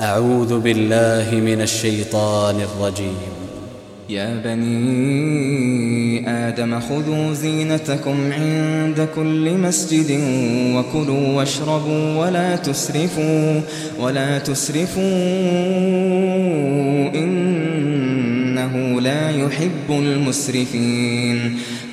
أعوذ بالله من الشيطان الرجيم. يا بني آدم خذوا زينتكم عند كل مسجد وكلوا واشربوا ولا تسرفوا ولا تسرفوا إنه لا يحب المسرفين.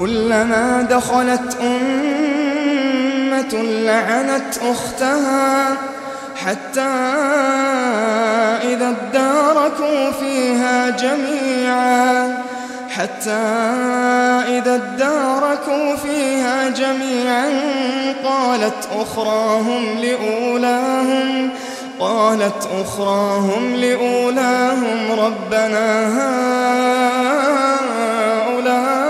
كلما دخلت أمة لعنت أختها حتى إذا اداركوا فيها جميعا حتى إذا اداركوا فيها جميعا قالت أخراهم لأولاهم قالت أخراهم لأولاهم ربنا هؤلاء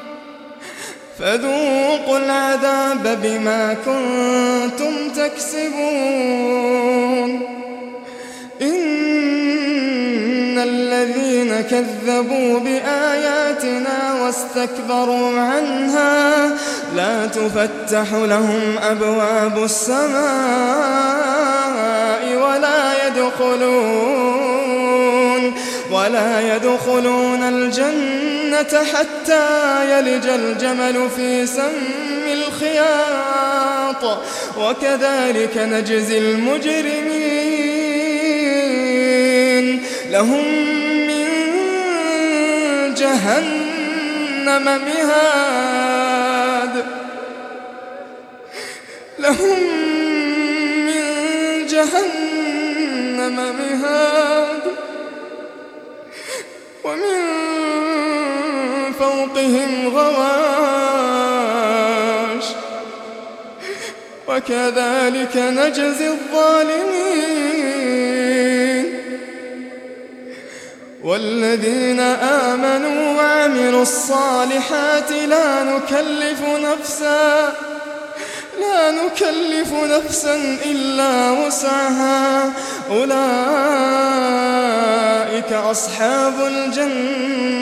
فذوقوا العذاب بما كنتم تكسبون. إن الذين كذبوا بآياتنا واستكبروا عنها لا تفتح لهم أبواب السماء ولا يدخلون ولا يدخلون الجنة حتى يلج الجمل في سم الخياط. وكذلك نجزي المجرمين. لهم من جهنم مهاد. لهم من جهنم مهاد. ومن بهم غواش. وكذلك نجزي الظالمين. والذين آمنوا وعملوا الصالحات لا نكلف نفسا لا نكلف نفسا إلا وسعها. أولئك أصحاب الجنة.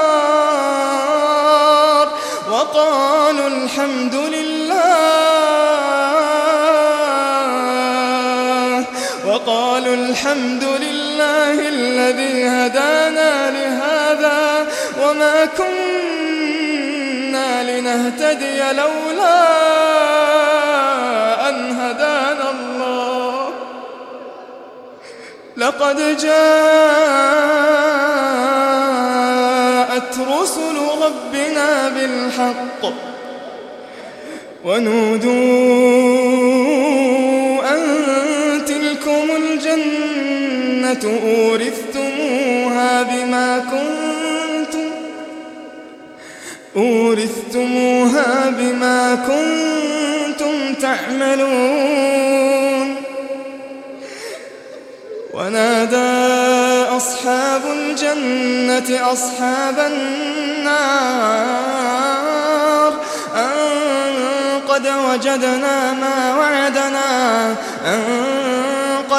لنهتدي لولا أن هدانا الله. لقد جاءت رسل ربنا بالحق ونودوا أن تلكم الجنة أورثتموها أورثتموها بما كنتم تعملون. ونادى أصحاب الجنة أصحاب النار أن قد وجدنا ما وعدنا أن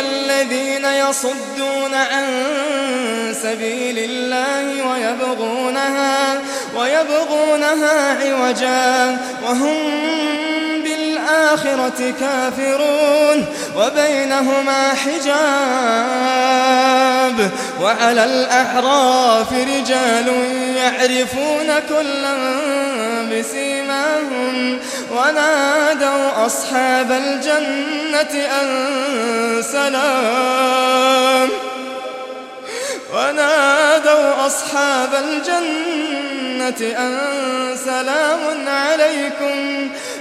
الذين يصدون عن سبيل الله ويبغونها ويبغونها عوجا وهم بالآخرة كافرون وبينهما حجاب وعلى الأعراف رجال يعرفون كلا بسيماهم ونادوا أصحاب الجنة أن سلام ونادوا أصحاب الجنة أن سلام عليكم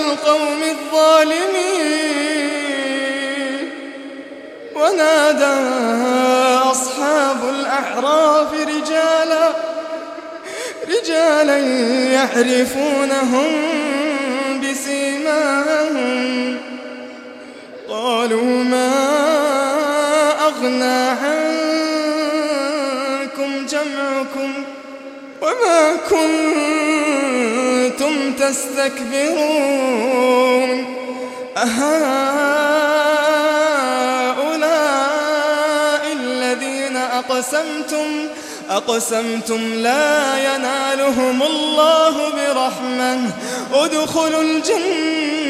القوم الظالمين. ونادى أصحاب الأعراف رجالا رجالا يعرفونهم بسيماهم. قالوا ما أغنى عنكم جمعكم وما كنتم تستكبرون أهؤلاء الذين أقسمتم أقسمتم لا ينالهم الله برحمة. ادخلوا الجنة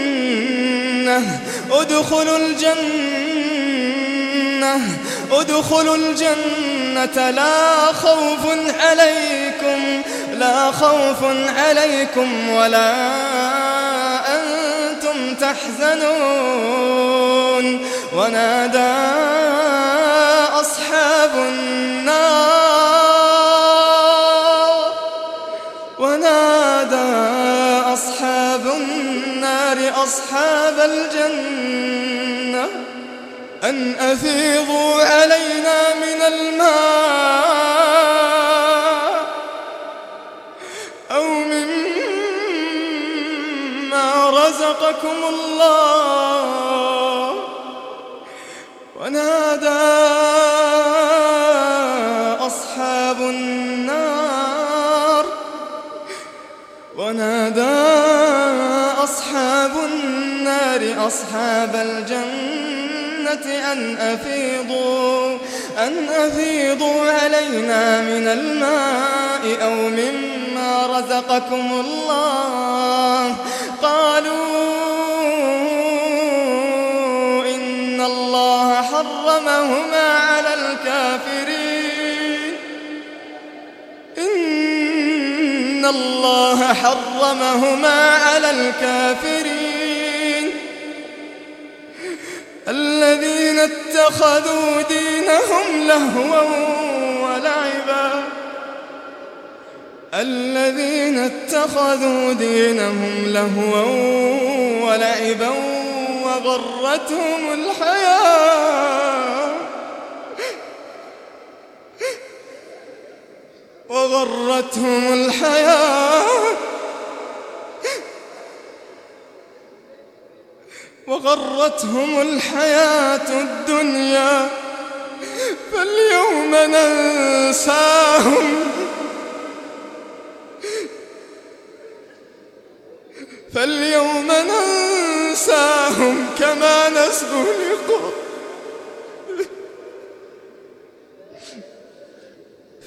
ادخلوا الجنة ادخلوا الجنة. لا خوف عليكم لا خوف عليكم ولا أنتم تحزنون. ونادى أصحاب النار. ونادى أصحاب النار أصحاب الجنة أن أفيضوا علينا من الماء. رزقكم الله. ونادى أصحاب النار. ونادى أصحاب النار أصحاب الجنة أن أفيضوا أن أفيضوا علينا من الماء أو مما رزقكم الله. قالوا حرمهما على الكافرين. إن الله حرمهما على الكافرين. الذين اتخذوا دينهم لهوا ولعبا. الذين اتخذوا دينهم لهوا ولعبا وغرتهم الحياة. وغرتهم الحياة. وغرتهم الحياة الدنيا. فاليوم ننساهم. فاليوم ننساهم كما نسوا لقاء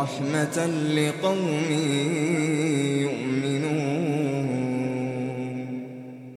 ورحمة لقوم يؤمنون